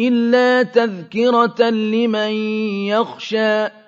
إِلَّا تَذْكِرَةً لِّمَن يَخْشَىٰ